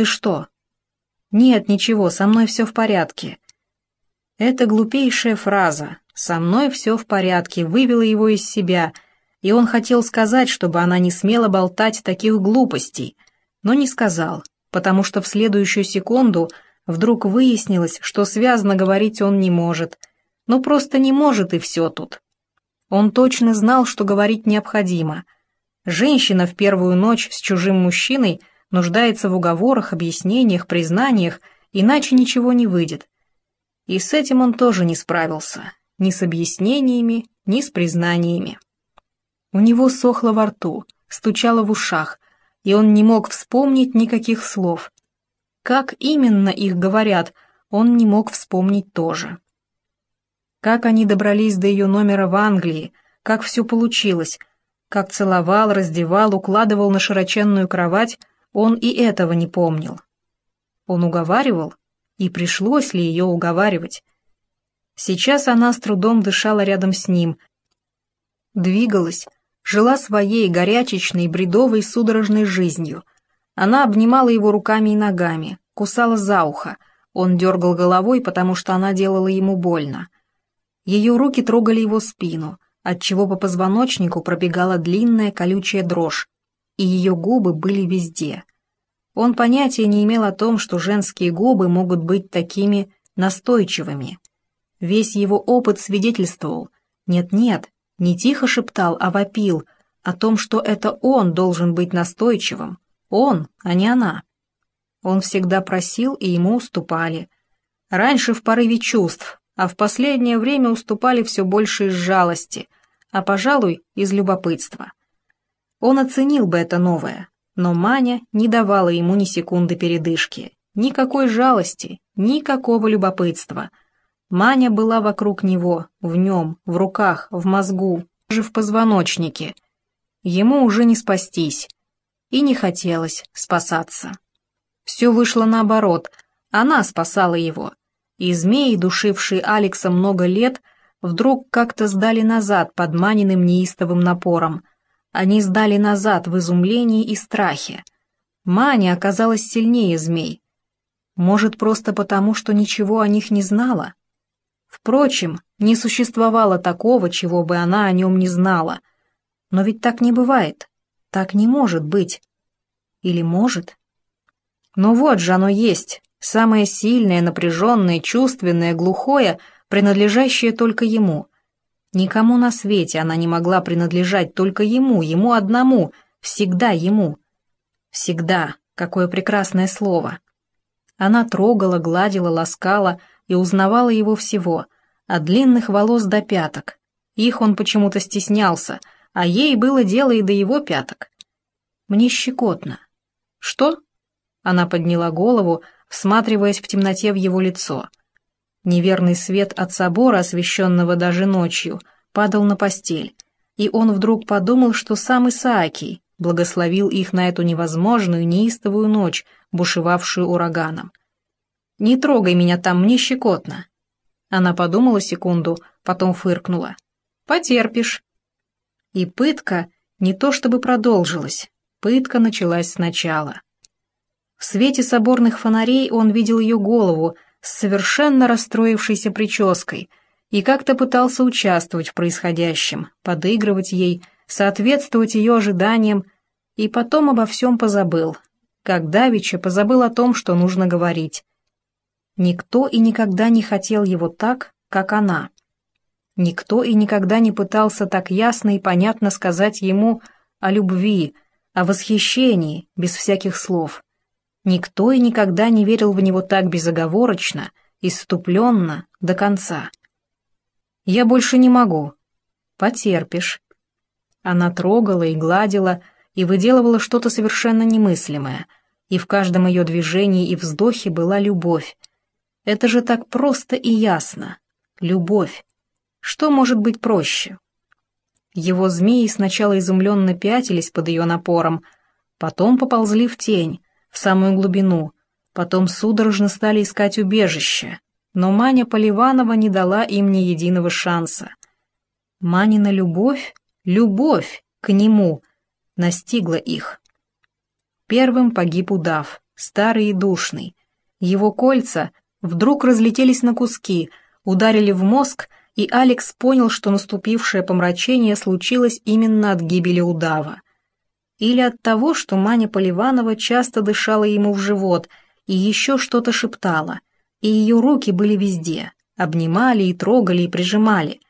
Ты что?» «Нет, ничего, со мной все в порядке». Эта глупейшая фраза «со мной все в порядке» вывела его из себя, и он хотел сказать, чтобы она не смела болтать таких глупостей, но не сказал, потому что в следующую секунду вдруг выяснилось, что связно говорить он не может. Ну просто не может и все тут. Он точно знал, что говорить необходимо. Женщина в первую ночь с чужим мужчиной нуждается в уговорах, объяснениях, признаниях, иначе ничего не выйдет. И с этим он тоже не справился, ни с объяснениями, ни с признаниями. У него сохло во рту, стучало в ушах, и он не мог вспомнить никаких слов. Как именно их говорят, он не мог вспомнить тоже. Как они добрались до ее номера в Англии, как все получилось, как целовал, раздевал, укладывал на широченную кровать, он и этого не помнил. Он уговаривал, и пришлось ли ее уговаривать. Сейчас она с трудом дышала рядом с ним, двигалась, жила своей горячечной, бредовой, судорожной жизнью. Она обнимала его руками и ногами, кусала за ухо, он дергал головой, потому что она делала ему больно. Ее руки трогали его спину, отчего по позвоночнику пробегала длинная колючая дрожь, и ее губы были везде. Он понятия не имел о том, что женские губы могут быть такими настойчивыми. Весь его опыт свидетельствовал, нет-нет, не тихо шептал, а вопил о том, что это он должен быть настойчивым, он, а не она. Он всегда просил, и ему уступали. Раньше в порыве чувств, а в последнее время уступали все больше из жалости, а, пожалуй, из любопытства. Он оценил бы это новое, но Маня не давала ему ни секунды передышки, никакой жалости, никакого любопытства — Маня была вокруг него, в нем, в руках, в мозгу, даже в позвоночнике. Ему уже не спастись. И не хотелось спасаться. Все вышло наоборот, она спасала его. И змеи, душившие Алекса много лет, вдруг как-то сдали назад под Маниным неистовым напором. Они сдали назад в изумлении и страхе. Маня оказалась сильнее змей. Может, просто потому, что ничего о них не знала? Впрочем, не существовало такого, чего бы она о нем не знала. Но ведь так не бывает. Так не может быть. Или может? Но вот же оно есть, самое сильное, напряженное, чувственное, глухое, принадлежащее только ему. Никому на свете она не могла принадлежать только ему, ему одному, всегда ему. Всегда, какое прекрасное слово. Она трогала, гладила, ласкала, и узнавала его всего, от длинных волос до пяток. Их он почему-то стеснялся, а ей было дело и до его пяток. Мне щекотно. Что? Она подняла голову, всматриваясь в темноте в его лицо. Неверный свет от собора, освещенного даже ночью, падал на постель, и он вдруг подумал, что сам Исаакий благословил их на эту невозможную, неистовую ночь, бушевавшую ураганом. «Не трогай меня там, мне щекотно». Она подумала секунду, потом фыркнула. «Потерпишь». И пытка не то чтобы продолжилась, пытка началась сначала. В свете соборных фонарей он видел ее голову с совершенно расстроившейся прической и как-то пытался участвовать в происходящем, подыгрывать ей, соответствовать ее ожиданиям, и потом обо всем позабыл, как Давича позабыл о том, что нужно говорить. Никто и никогда не хотел его так, как она. Никто и никогда не пытался так ясно и понятно сказать ему о любви, о восхищении, без всяких слов. Никто и никогда не верил в него так безоговорочно, иступленно, до конца. «Я больше не могу». «Потерпишь». Она трогала и гладила, и выделывала что-то совершенно немыслимое, и в каждом ее движении и вздохе была любовь, это же так просто и ясно. Любовь. Что может быть проще? Его змеи сначала изумленно пятились под ее напором, потом поползли в тень, в самую глубину, потом судорожно стали искать убежище, но Маня Поливанова не дала им ни единого шанса. Манина любовь, любовь к нему настигла их. Первым погиб удав, старый и душный. Его кольца вдруг разлетелись на куски, ударили в мозг, и Алекс понял, что наступившее помрачение случилось именно от гибели удава. Или от того, что Маня Поливанова часто дышала ему в живот и еще что-то шептала, и ее руки были везде, обнимали и трогали и прижимали.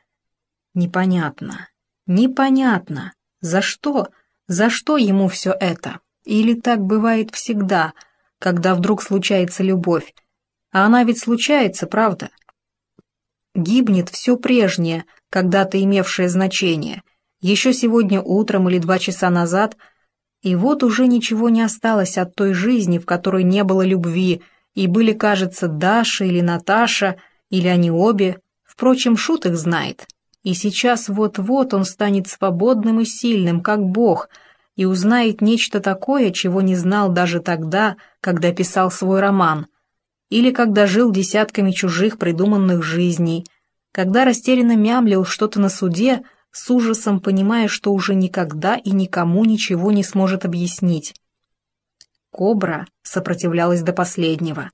Непонятно, непонятно, за что, за что ему все это? Или так бывает всегда, когда вдруг случается любовь? А она ведь случается, правда? Гибнет все прежнее, когда-то имевшее значение. Еще сегодня утром или два часа назад, и вот уже ничего не осталось от той жизни, в которой не было любви, и были, кажется, Даша или Наташа, или они обе. Впрочем, Шут их знает. И сейчас вот-вот он станет свободным и сильным, как Бог, и узнает нечто такое, чего не знал даже тогда, когда писал свой роман, или когда жил десятками чужих придуманных жизней, когда растерянно мямлил что-то на суде, с ужасом понимая, что уже никогда и никому ничего не сможет объяснить. Кобра сопротивлялась до последнего.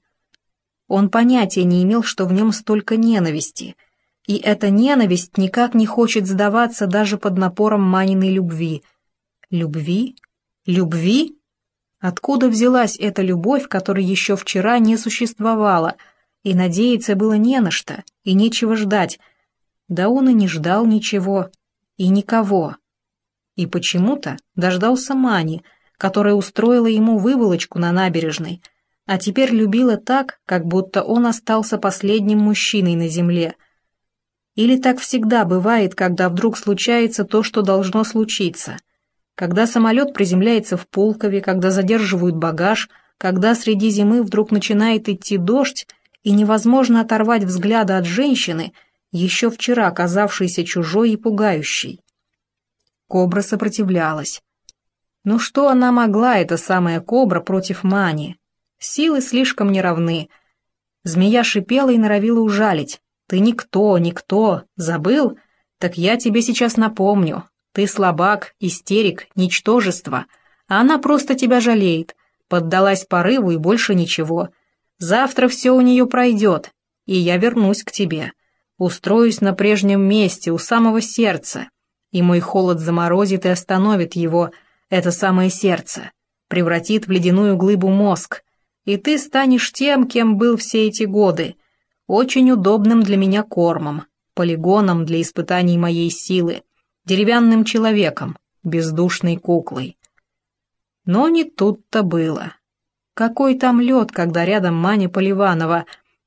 Он понятия не имел, что в нем столько ненависти, и эта ненависть никак не хочет сдаваться даже под напором Маниной любви. Любви? Любви? Откуда взялась эта любовь, которой еще вчера не существовала, и надеяться было не на что, и нечего ждать. Да он и не ждал ничего, и никого. И почему-то дождался Мани — которая устроила ему выволочку на набережной, а теперь любила так, как будто он остался последним мужчиной на земле. Или так всегда бывает, когда вдруг случается то, что должно случиться. Когда самолет приземляется в Пулкове, когда задерживают багаж, когда среди зимы вдруг начинает идти дождь, и невозможно оторвать взгляда от женщины, еще вчера казавшейся чужой и пугающей. Кобра сопротивлялась. Ну что она могла, эта самая кобра, против Мани? Силы слишком неравны. Змея шипела и норовила ужалить. «Ты никто, никто. Забыл? Так я тебе сейчас напомню. Ты слабак, истерик, ничтожество. А она просто тебя жалеет. Поддалась порыву и больше ничего. Завтра все у нее пройдет, и я вернусь к тебе. Устроюсь на прежнем месте, у самого сердца. И мой холод заморозит и остановит его, — это самое сердце, превратит в ледяную глыбу мозг, и ты станешь тем, кем был все эти годы, очень удобным для меня кормом, полигоном для испытаний моей силы, деревянным человеком, бездушной куклой. Но не тут-то было. Какой там лед, когда рядом Маня Поливанова,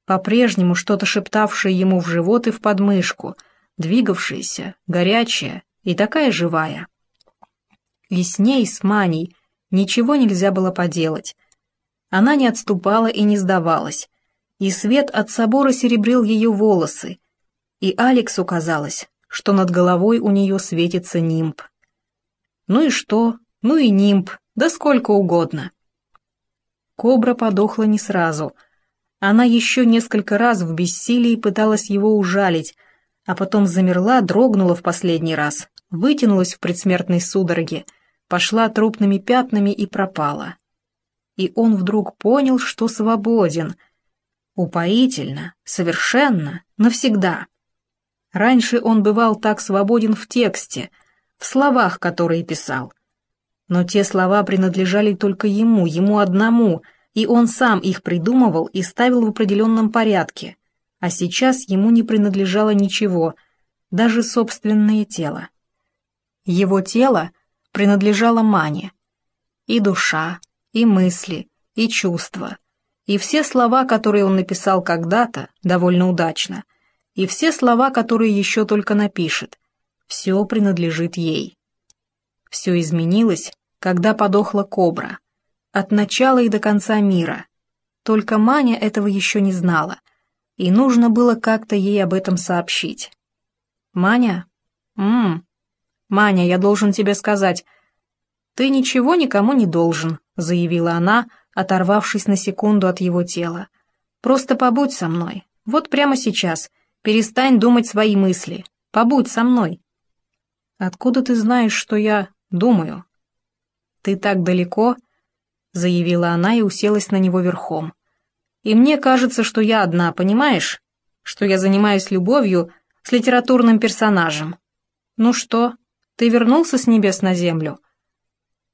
по-прежнему что-то шептавшая ему в живот и в подмышку, двигавшаяся, горячая и такая живая. И с ней, с Маней, ничего нельзя было поделать. Она не отступала и не сдавалась, и свет от собора серебрил ее волосы, и Алексу казалось, что над головой у нее светится нимб. Ну и что? Ну и нимб, да сколько угодно. Кобра подохла не сразу. Она еще несколько раз в бессилии пыталась его ужалить, а потом замерла, дрогнула в последний раз, вытянулась в предсмертной судороге — пошла трупными пятнами и пропала. И он вдруг понял, что свободен. Упоительно, совершенно, навсегда. Раньше он бывал так свободен в тексте, в словах, которые писал. Но те слова принадлежали только ему, ему одному, и он сам их придумывал и ставил в определенном порядке. А сейчас ему не принадлежало ничего, даже собственное тело. Его тело принадлежала Мане. И душа, и мысли, и чувства, и все слова, которые он написал когда-то, довольно удачно, и все слова, которые еще только напишет, все принадлежит ей. Все изменилось, когда подохла кобра. От начала и до конца мира. Только Маня этого еще не знала, и нужно было как-то ей об этом сообщить. «Маня? Ммм, «Маня, я должен тебе сказать...» «Ты ничего никому не должен», — заявила она, оторвавшись на секунду от его тела. «Просто побудь со мной. Вот прямо сейчас. Перестань думать свои мысли. Побудь со мной». «Откуда ты знаешь, что я думаю?» «Ты так далеко...» — заявила она и уселась на него верхом. «И мне кажется, что я одна, понимаешь? Что я занимаюсь любовью с литературным персонажем. Ну что, ты вернулся с небес на землю?»